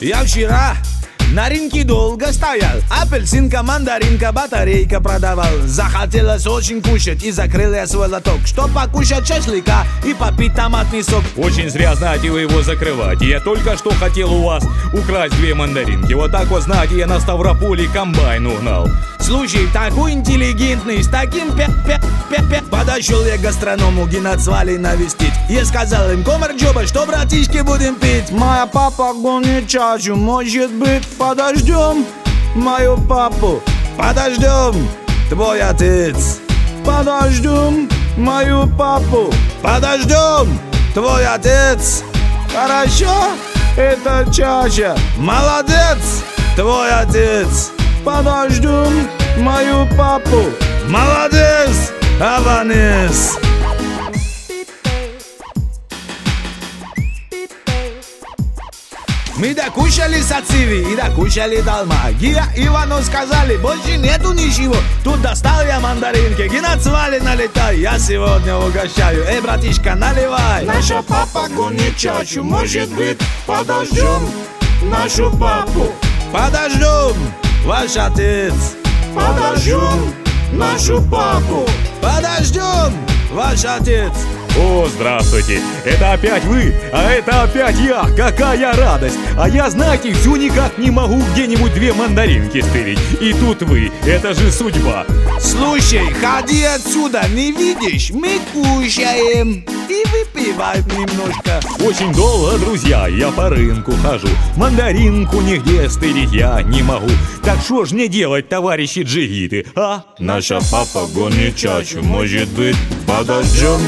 Я вчера на рынке долго стоял. Апельсинка, мандаринка, батарейка продавал. Захотелось очень кушать и закрыл я свой лоток. Чтоб покушать шашлыка и попить томатный сок. Очень зря, знаете, вы его закрываете Я только что хотел у вас украсть две мандаринки. Вот так вот, знаете, я на Ставрополе комбайн угнал. Слушай, такой интеллигентный, с таким пе пе пе пе Подошел я к гастроному геноцвали навестить Я сказал им, комар Джоба, что, братишки, будем пить? Моя папа гонит чачу, может быть, подождем мою папу Подождем, твой отец Подождем мою папу Подождем, твой отец Хорошо, это чача Молодец, твой отец Подождем мою папу Молодец, Аванес Мы докушали сациви и докушали долма Гия Ивану сказали, больше нету ничего Тут достал я мандаринки, геноцвали налетай Я сегодня угощаю, эй, братишка, наливай Наша папа гонит чачу, может быть, подождем нашу папу Подождем, ваш отец Подождем нашу папу Подождем, ваш отец О, здравствуйте! Это опять вы, а это опять я! Какая радость! А я, знаете, все никак не могу где-нибудь две мандаринки стырить. И тут вы, это же судьба. Слушай, ходи отсюда, не видишь? Мы кушаем и выпиваем немножко Очень долго, друзья, я по рынку хожу. Мандаринку нигде стырить я не могу. Так что ж мне делать, товарищи джигиты, а? Наша папа гонит чачу, может быть, подождем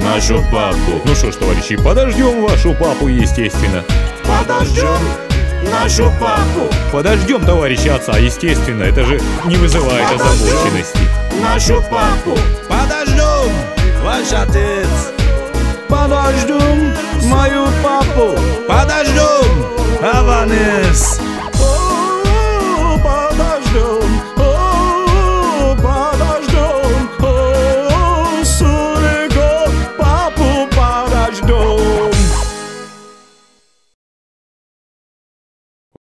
нашу папу Ну что ж, товарищи, подождем вашу папу, естественно. Подождем нашу папу Подождем товарища отца, естественно, это же не вызывает Подождем. озабоченности. нашу папу Подождем, ваш отец Подождем мою